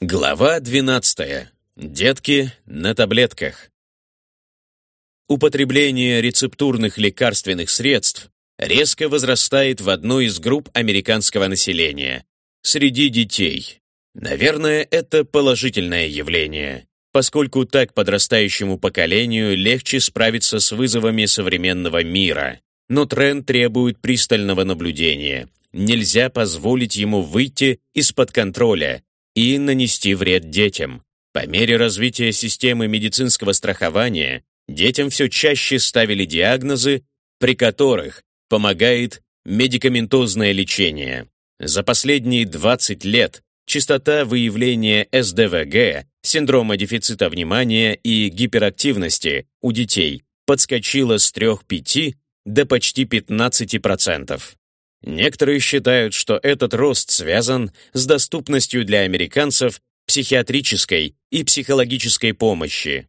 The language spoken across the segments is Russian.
Глава 12. Детки на таблетках. Употребление рецептурных лекарственных средств резко возрастает в одной из групп американского населения – среди детей. Наверное, это положительное явление, поскольку так подрастающему поколению легче справиться с вызовами современного мира. Но тренд требует пристального наблюдения. Нельзя позволить ему выйти из-под контроля – и нанести вред детям. По мере развития системы медицинского страхования детям все чаще ставили диагнозы, при которых помогает медикаментозное лечение. За последние 20 лет частота выявления СДВГ, синдрома дефицита внимания и гиперактивности у детей подскочила с 3-5 до почти 15%. Некоторые считают, что этот рост связан с доступностью для американцев психиатрической и психологической помощи.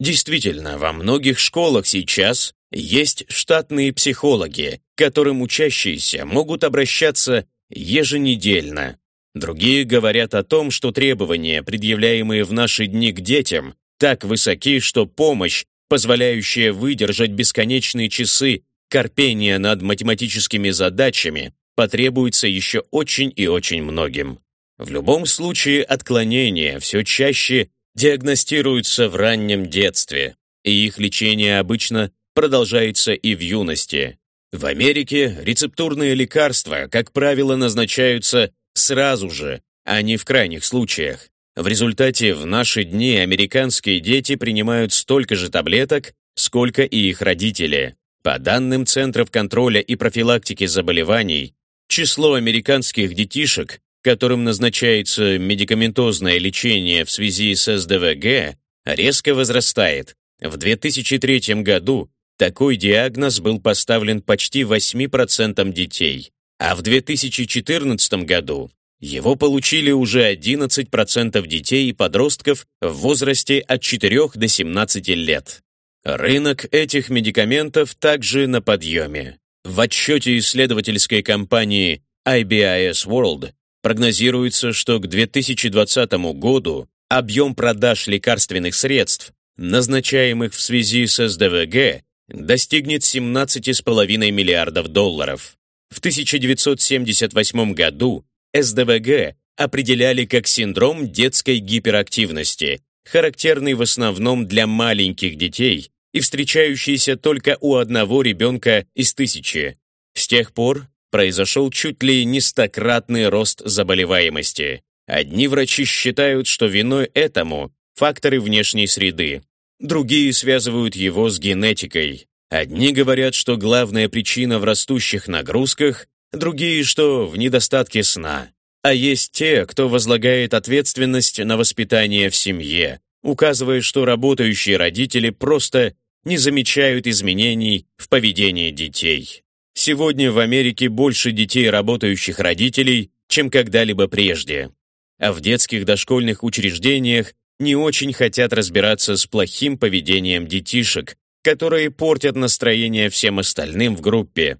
Действительно, во многих школах сейчас есть штатные психологи, к которым учащиеся могут обращаться еженедельно. Другие говорят о том, что требования, предъявляемые в наши дни к детям, так высоки, что помощь, позволяющая выдержать бесконечные часы корпения над математическими задачами потребуется еще очень и очень многим. В любом случае отклонения все чаще диагностируются в раннем детстве, и их лечение обычно продолжается и в юности. В Америке рецептурные лекарства, как правило, назначаются сразу же, а не в крайних случаях. В результате в наши дни американские дети принимают столько же таблеток, сколько и их родители. По данным Центров контроля и профилактики заболеваний, число американских детишек, которым назначается медикаментозное лечение в связи с СДВГ, резко возрастает. В 2003 году такой диагноз был поставлен почти 8% детей, а в 2014 году его получили уже 11% детей и подростков в возрасте от 4 до 17 лет. Рынок этих медикаментов также на подъеме. В отчете исследовательской компании IBIS World прогнозируется, что к 2020 году объем продаж лекарственных средств, назначаемых в связи с СДВГ, достигнет 17,5 миллиардов долларов. В 1978 году СДВГ определяли как синдром детской гиперактивности, характерный в основном для маленьких детей и встречающиеся только у одного ребенка из тысячи. С тех пор произошел чуть ли не стократный рост заболеваемости. Одни врачи считают, что виной этому факторы внешней среды, другие связывают его с генетикой. Одни говорят, что главная причина в растущих нагрузках, другие, что в недостатке сна. А есть те, кто возлагает ответственность на воспитание в семье, указывая, что работающие родители просто не замечают изменений в поведении детей. Сегодня в Америке больше детей работающих родителей, чем когда-либо прежде. А в детских дошкольных учреждениях не очень хотят разбираться с плохим поведением детишек, которые портят настроение всем остальным в группе.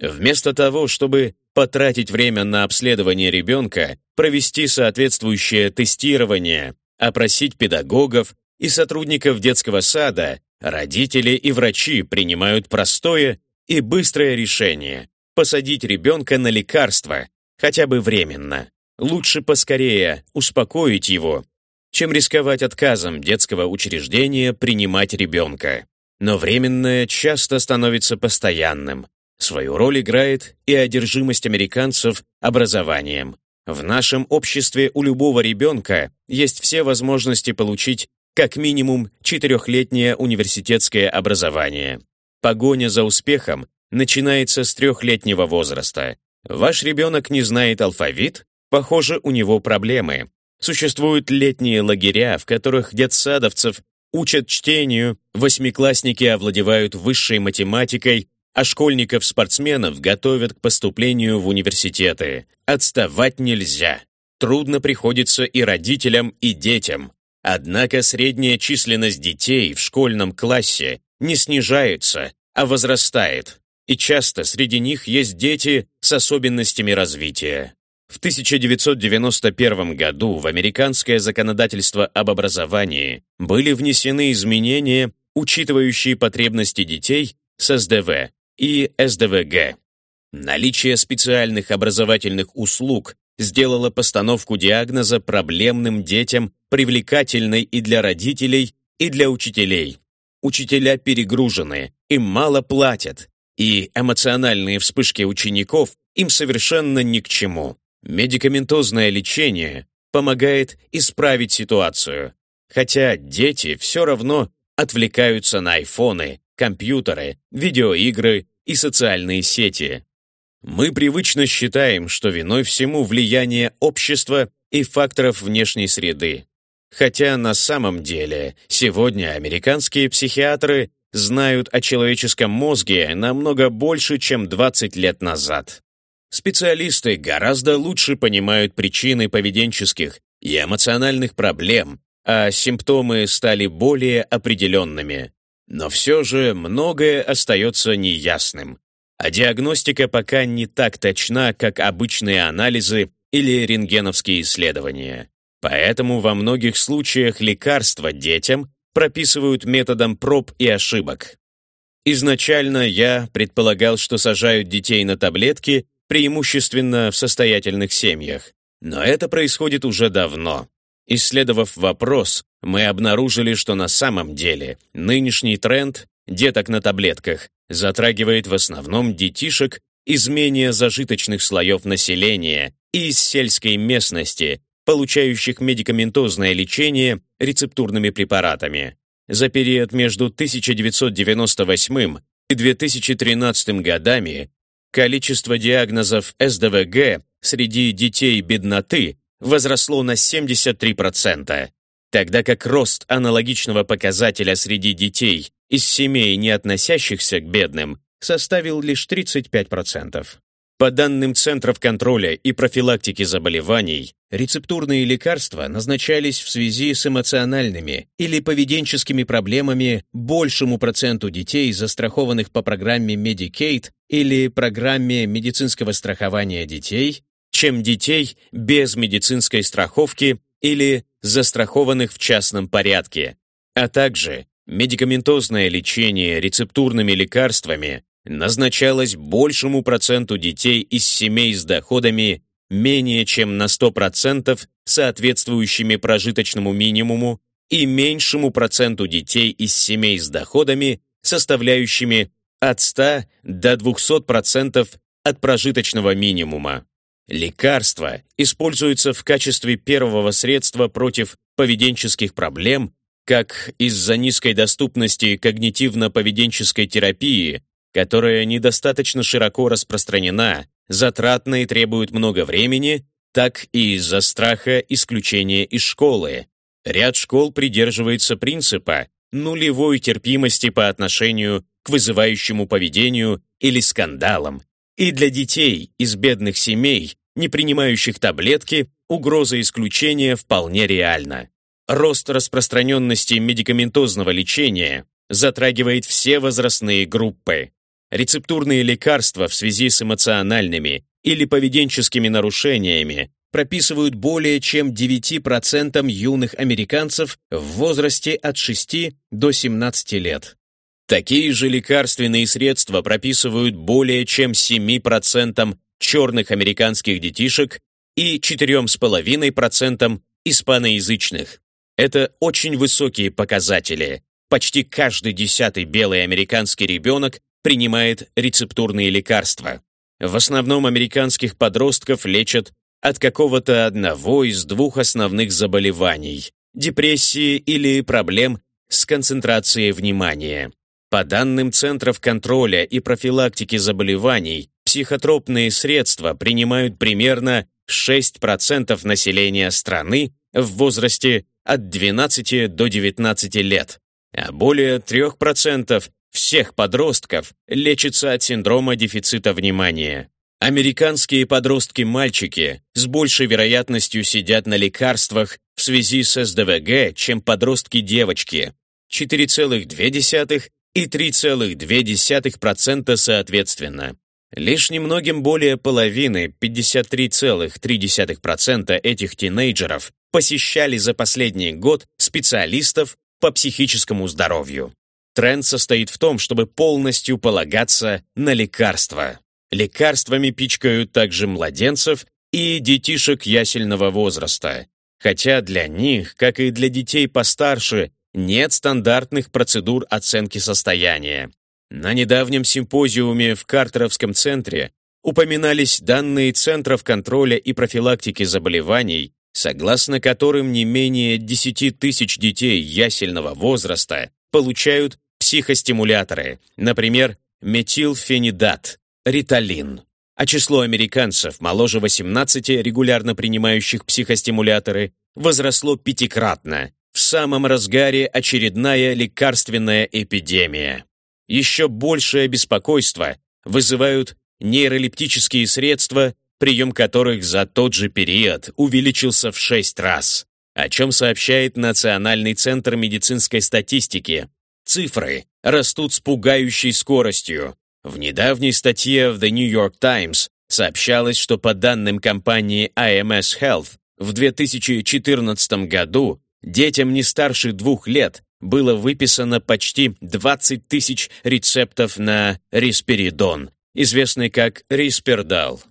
Вместо того, чтобы потратить время на обследование ребенка, провести соответствующее тестирование, опросить педагогов и сотрудников детского сада, Родители и врачи принимают простое и быстрое решение – посадить ребенка на лекарство, хотя бы временно. Лучше поскорее успокоить его, чем рисковать отказом детского учреждения принимать ребенка. Но временное часто становится постоянным. Свою роль играет и одержимость американцев образованием. В нашем обществе у любого ребенка есть все возможности получить как минимум четырехлетнее университетское образование. Погоня за успехом начинается с трехлетнего возраста. Ваш ребенок не знает алфавит? Похоже, у него проблемы. Существуют летние лагеря, в которых детсадовцев учат чтению, восьмиклассники овладевают высшей математикой, а школьников-спортсменов готовят к поступлению в университеты. Отставать нельзя. Трудно приходится и родителям, и детям. Однако средняя численность детей в школьном классе не снижается, а возрастает, и часто среди них есть дети с особенностями развития. В 1991 году в американское законодательство об образовании были внесены изменения, учитывающие потребности детей с СДВ и СДВГ. Наличие специальных образовательных услуг сделало постановку диагноза проблемным детям привлекательной и для родителей, и для учителей. Учителя перегружены, им мало платят, и эмоциональные вспышки учеников им совершенно ни к чему. Медикаментозное лечение помогает исправить ситуацию, хотя дети все равно отвлекаются на айфоны, компьютеры, видеоигры и социальные сети. Мы привычно считаем, что виной всему влияние общества и факторов внешней среды. Хотя на самом деле сегодня американские психиатры знают о человеческом мозге намного больше, чем 20 лет назад. Специалисты гораздо лучше понимают причины поведенческих и эмоциональных проблем, а симптомы стали более определенными. Но все же многое остается неясным, а диагностика пока не так точна, как обычные анализы или рентгеновские исследования. Поэтому во многих случаях лекарства детям прописывают методом проб и ошибок. Изначально я предполагал, что сажают детей на таблетки преимущественно в состоятельных семьях. Но это происходит уже давно. Исследовав вопрос, мы обнаружили, что на самом деле нынешний тренд деток на таблетках затрагивает в основном детишек из менее зажиточных слоев населения и из сельской местности, получающих медикаментозное лечение рецептурными препаратами. За период между 1998 и 2013 годами количество диагнозов СДВГ среди детей бедноты возросло на 73%, тогда как рост аналогичного показателя среди детей из семей, не относящихся к бедным, составил лишь 35%. По данным Центров контроля и профилактики заболеваний, рецептурные лекарства назначались в связи с эмоциональными или поведенческими проблемами большему проценту детей, застрахованных по программе Medicaid или программе медицинского страхования детей, чем детей без медицинской страховки или застрахованных в частном порядке, а также медикаментозное лечение рецептурными лекарствами назначалось большему проценту детей из семей с доходами менее чем на 100% соответствующими прожиточному минимуму и меньшему проценту детей из семей с доходами, составляющими от 100 до 200% от прожиточного минимума. Лекарства используются в качестве первого средства против поведенческих проблем как из-за низкой доступности когнитивно-поведенческой терапии которая недостаточно широко распространена, затратна и требует много времени, так и из-за страха исключения из школы. Ряд школ придерживается принципа нулевой терпимости по отношению к вызывающему поведению или скандалам. И для детей из бедных семей, не принимающих таблетки, угроза исключения вполне реальна. Рост распространенности медикаментозного лечения затрагивает все возрастные группы. Рецептурные лекарства в связи с эмоциональными или поведенческими нарушениями прописывают более чем 9% юных американцев в возрасте от 6 до 17 лет. Такие же лекарственные средства прописывают более чем 7% черных американских детишек и 4,5% испаноязычных. Это очень высокие показатели. Почти каждый десятый белый американский ребенок принимает рецептурные лекарства. В основном американских подростков лечат от какого-то одного из двух основных заболеваний – депрессии или проблем с концентрацией внимания. По данным Центров контроля и профилактики заболеваний, психотропные средства принимают примерно 6% населения страны в возрасте от 12 до 19 лет, а более 3% всех подростков лечится от синдрома дефицита внимания. Американские подростки-мальчики с большей вероятностью сидят на лекарствах в связи с СДВГ, чем подростки-девочки. 4,2 и 3,2% соответственно. Лишь немногим более половины, 53,3% этих тинейджеров посещали за последний год специалистов по психическому здоровью. Тренд состоит в том, чтобы полностью полагаться на лекарства. Лекарствами пичкают также младенцев и детишек ясельного возраста, хотя для них, как и для детей постарше, нет стандартных процедур оценки состояния. На недавнем симпозиуме в Картеровском центре упоминались данные Центров контроля и профилактики заболеваний, согласно которым не менее 10 тысяч детей ясельного возраста получают психостимуляторы, например, метилфенидат, риталин. А число американцев моложе 18, регулярно принимающих психостимуляторы, возросло пятикратно. В самом разгаре очередная лекарственная эпидемия. Еще большее беспокойство вызывают нейролептические средства, прием которых за тот же период увеличился в 6 раз, о чем сообщает Национальный центр медицинской статистики. Цифры растут с пугающей скоростью. В недавней статье в The New York Times сообщалось, что по данным компании IMS Health в 2014 году детям не старше двух лет было выписано почти 20 тысяч рецептов на рисперидон, известный как риспердал,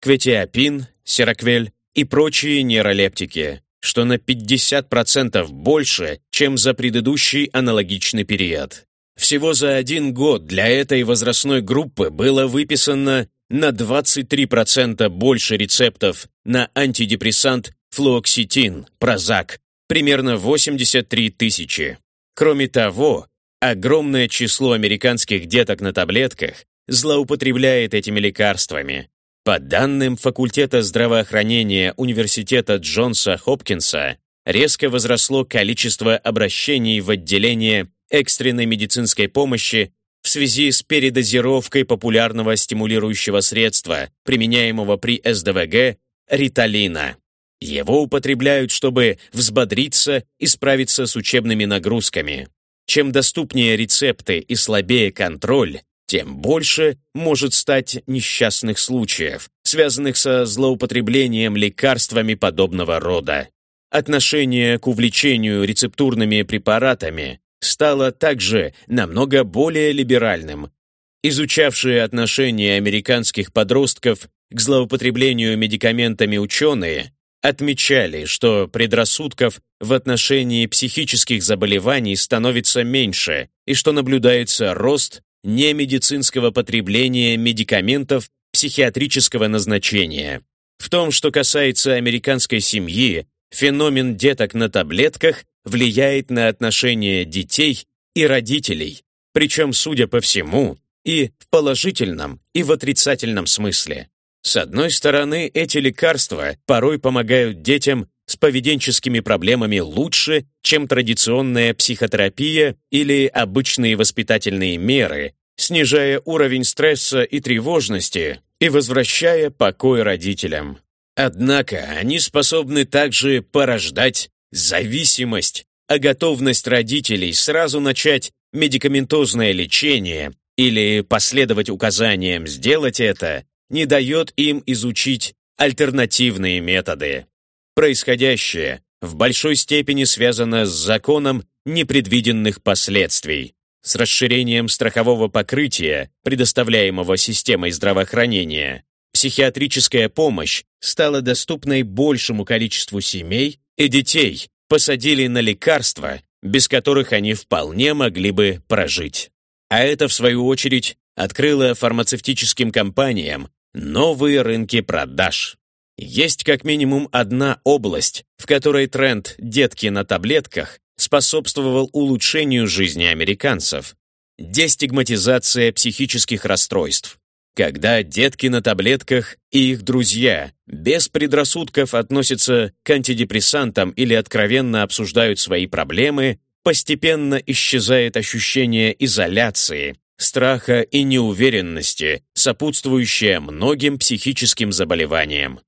кветиапин, сераквель и прочие нейролептики, что на 50% больше, чем за предыдущий аналогичный период. Всего за один год для этой возрастной группы было выписано на 23% больше рецептов на антидепрессант флуоксетин, прозак, примерно 83 тысячи. Кроме того, огромное число американских деток на таблетках злоупотребляет этими лекарствами. По данным факультета здравоохранения Университета Джонса Хопкинса, резко возросло количество обращений в отделение экстренной медицинской помощи в связи с передозировкой популярного стимулирующего средства, применяемого при СДВГ, риталина. Его употребляют, чтобы взбодриться и справиться с учебными нагрузками. Чем доступнее рецепты и слабее контроль, тем больше может стать несчастных случаев, связанных со злоупотреблением лекарствами подобного рода. Отношение к увлечению рецептурными препаратами стало также намного более либеральным. Изучавшие отношение американских подростков к злоупотреблению медикаментами ученые отмечали, что предрассудков в отношении психических заболеваний становится меньше и что наблюдается рост немедицинского потребления медикаментов психиатрического назначения. В том, что касается американской семьи, феномен деток на таблетках влияет на отношения детей и родителей, причем, судя по всему, и в положительном, и в отрицательном смысле. С одной стороны, эти лекарства порой помогают детям с поведенческими проблемами лучше, чем традиционная психотерапия или обычные воспитательные меры, снижая уровень стресса и тревожности и возвращая покой родителям. Однако они способны также порождать зависимость, а готовность родителей сразу начать медикаментозное лечение или последовать указаниям сделать это не дает им изучить альтернативные методы. Происходящее в большой степени связано с законом непредвиденных последствий, с расширением страхового покрытия, предоставляемого системой здравоохранения. Психиатрическая помощь стала доступной большему количеству семей, и детей посадили на лекарства, без которых они вполне могли бы прожить. А это, в свою очередь, открыло фармацевтическим компаниям Новые рынки продаж. Есть как минимум одна область, в которой тренд «детки на таблетках» способствовал улучшению жизни американцев. Дестигматизация психических расстройств. Когда детки на таблетках и их друзья без предрассудков относятся к антидепрессантам или откровенно обсуждают свои проблемы, постепенно исчезает ощущение изоляции, страха и неуверенности, сопутствующая многим психическим заболеваниям.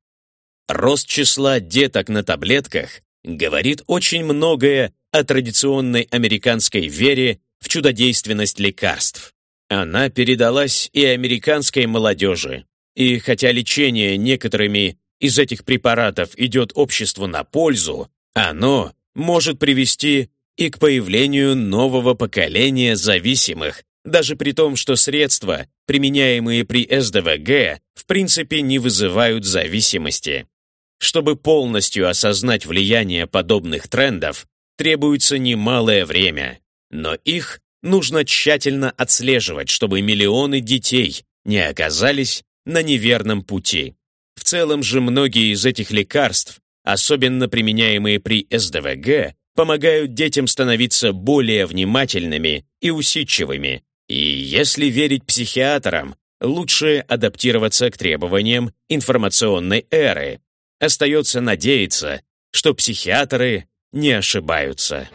Рост числа деток на таблетках говорит очень многое о традиционной американской вере в чудодейственность лекарств. Она передалась и американской молодежи. И хотя лечение некоторыми из этих препаратов идет обществу на пользу, оно может привести и к появлению нового поколения зависимых, даже при том, что средства, применяемые при СДВГ, в принципе не вызывают зависимости. Чтобы полностью осознать влияние подобных трендов, требуется немалое время, но их нужно тщательно отслеживать, чтобы миллионы детей не оказались на неверном пути. В целом же многие из этих лекарств, особенно применяемые при СДВГ, помогают детям становиться более внимательными и усидчивыми. И если верить психиатрам, лучше адаптироваться к требованиям информационной эры. Остается надеяться, что психиатры не ошибаются.